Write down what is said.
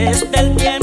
través del tiempo